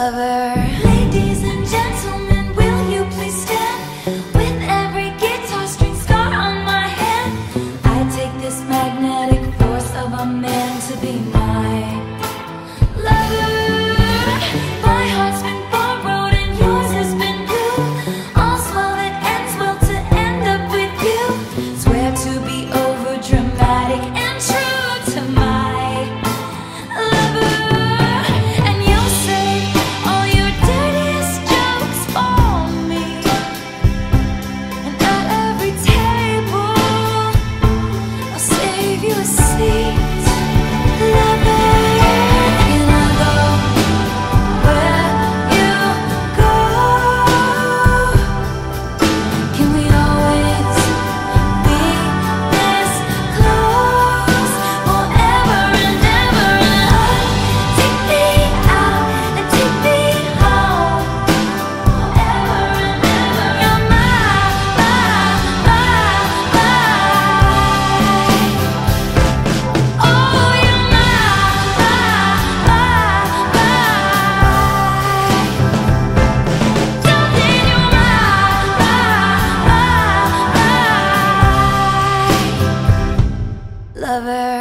lover. lover.